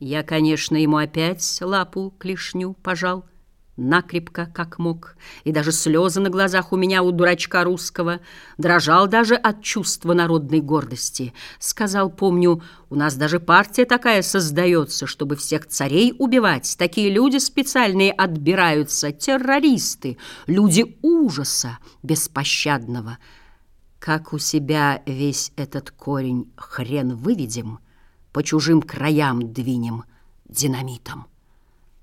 Я, конечно, ему опять лапу клешню пожал, накрепко, как мог, и даже слезы на глазах у меня у дурачка русского, дрожал даже от чувства народной гордости. Сказал, помню, у нас даже партия такая создается, чтобы всех царей убивать. Такие люди специальные отбираются, террористы, люди ужаса беспощадного. Как у себя весь этот корень хрен выведем — по чужим краям двинем динамитом.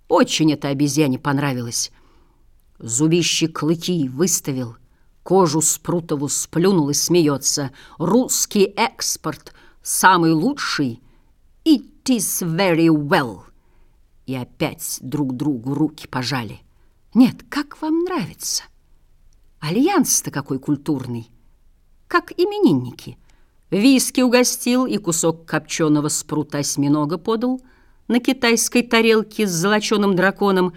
Очень это обезьяне понравилось. Зубище клыки выставил, кожу спрутову сплюнул и смеется. Русский экспорт самый лучший. It is very well. И опять друг другу руки пожали. Нет, как вам нравится? Альянс-то какой культурный, как именинники — Виски угостил и кусок копченого спрута осьминога подал на китайской тарелке с золоченым драконом.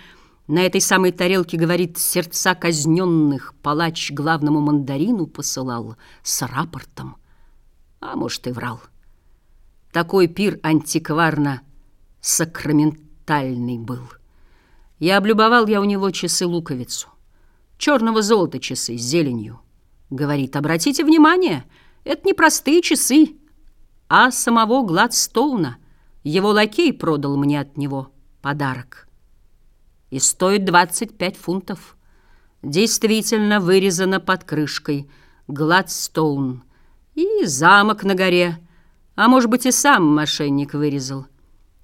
На этой самой тарелке, говорит, сердца казненных палач главному мандарину посылал с рапортом. А может, и врал. Такой пир антикварно-сакраментальный был. Я облюбовал я у него часы-луковицу. Черного золота часы с зеленью. Говорит, обратите внимание — это не простые часы, а самого Гладстоуна. Его лакей продал мне от него подарок. И стоит 25 фунтов. Действительно вырезано под крышкой Гладстоун. И замок на горе. А может быть, и сам мошенник вырезал.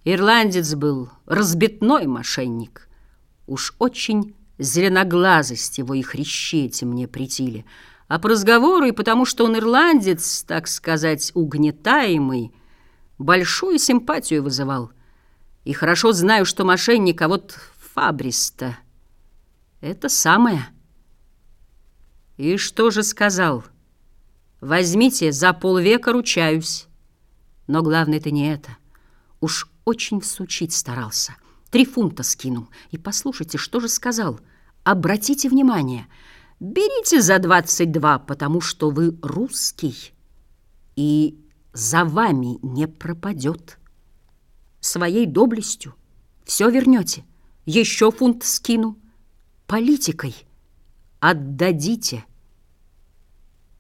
Ирландец был, разбитной мошенник. Уж очень зеленоглазость его и хрящи мне притили — а по разговору и потому, что он ирландец, так сказать, угнетаемый, большую симпатию вызывал. И хорошо знаю, что мошенник, а вот Фабриста — это самое. И что же сказал? Возьмите, за полвека ручаюсь. Но главное это не это. Уж очень всучить старался. Три фунта скинул. И послушайте, что же сказал? Обратите внимание — Берите за 22, потому что вы русский, и за вами не пропадет. Своей доблестью все вернете. Еще фунт скину. Политикой отдадите.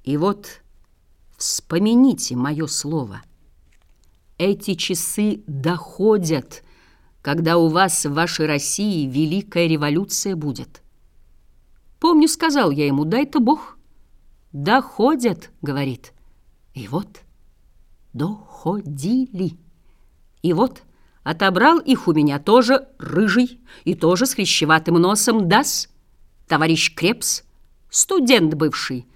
И вот вспомните мое слово. Эти часы доходят, когда у вас в вашей России великая революция будет. Помню, сказал я ему, дай-то Бог. Доходят, говорит. И вот доходили. И вот отобрал их у меня тоже рыжий и тоже с хрящеватым носом дас, товарищ Крепс, студент бывший.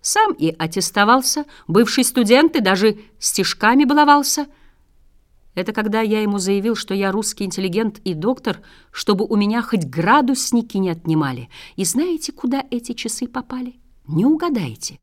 Сам и аттестовался, бывший студент и даже стишками баловался — это когда я ему заявил, что я русский интеллигент и доктор, чтобы у меня хоть градусники не отнимали. И знаете, куда эти часы попали? Не угадаете.